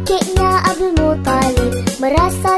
kakeknya Abdul Muthalib merasa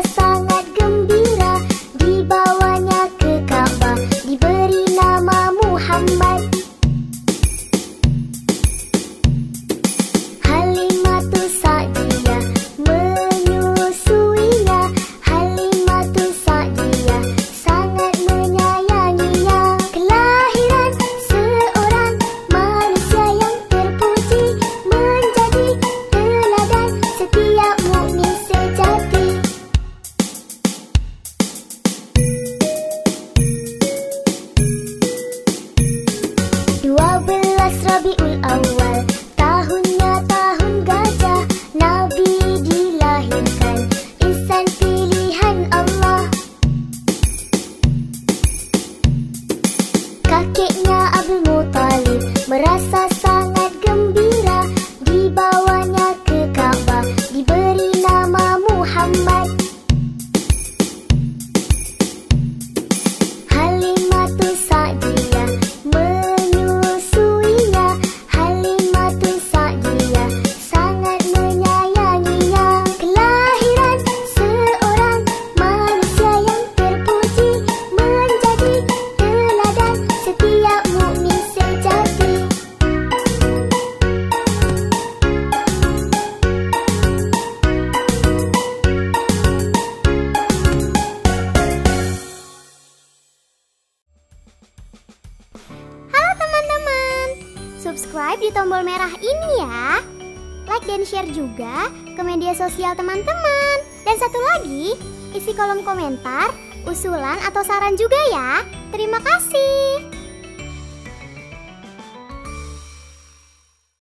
Rabiul Awal. Tahunnya tahun gajah Nabi dilahirkan. Insan pilihan Allah. Kakeknya Abdul Muttalib Merasa subscribe di tombol merah ini ya. Like dan share juga ke media sosial teman-teman. Dan satu lagi, isi kolom komentar, usulan atau saran juga ya. Terima kasih.